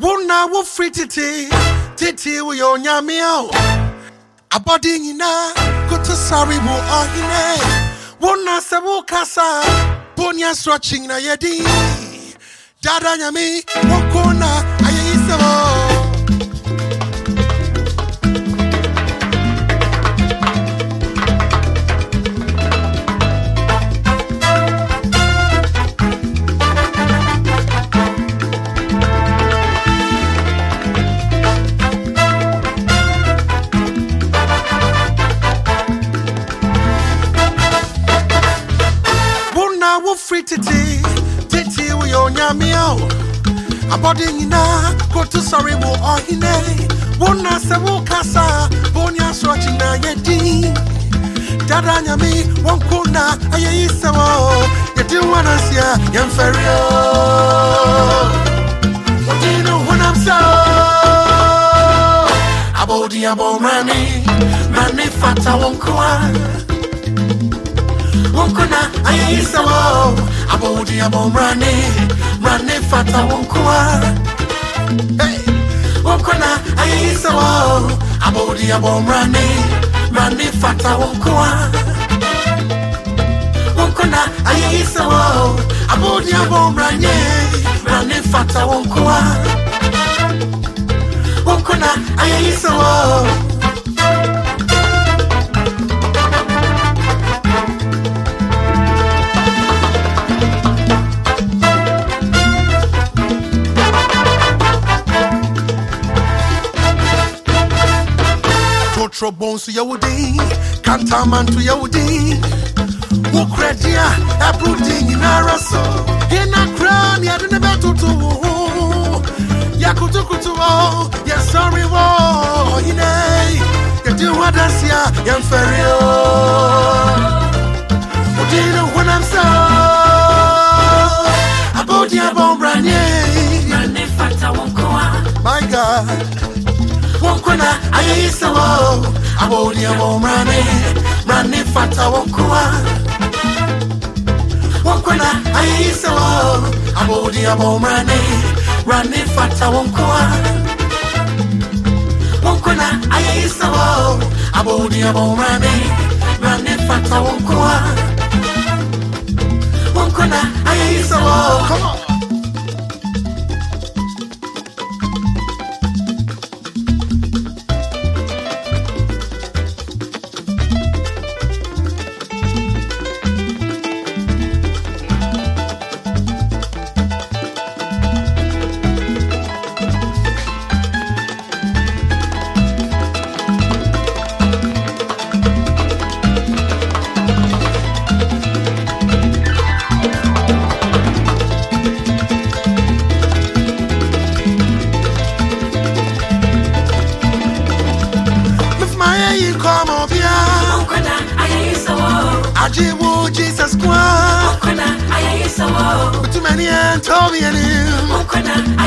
Wona wo free titi, titi wo yo nyame o. Abɔde nyinaa koto sɔre wo ɔhene. Wona sɛ wo kasa, bonia stretching na yɛdi. Dada nyame, woko free titi titi wo yɛ onyame o. Abɔde nyinaa koto sɔre wo ɔhene wona sɛ wokasa bone asorɔkye na yɛdin dada nyame wɔnko na ayɛyi sɛm o yɛdi wanansia yɛmfɛre o. Wodi no honam sɛ o. Fata wɔnkoa wonkona ayɛ yi sɛ wɔ abɔwodi abɔmmrane mrane. Fata wonkoa hey. wonkona ayɛ yi sɛ wɔ abɔwodi abɔmmrane mrane. Fata wonkoa wonkona ayɛ sɛ wɔ abɔwodi abɔmmrane mrane. Fata wonkoa wonkona ayɛ sɛ wɔ bones to Yahudi, Cantaman to Yahudi. Ukredia, Abrudin in Araso, in a crown, yet in the battle to Yakutukutu, oh, yes, sorry, oh, war, in a, you do what I see, young Ferrio. Oh. Udino, when I'm so, Bombranye, Rane fata wonkoa, my God. Aye isawo abodi abo mrane mrane fata wonkwa Wonkona aye isawo abodi abo mrane mrane fata wonkwa Wonkona aye isawo abodi abo mrane mrane fata wonkwa Damien, Tommy and him.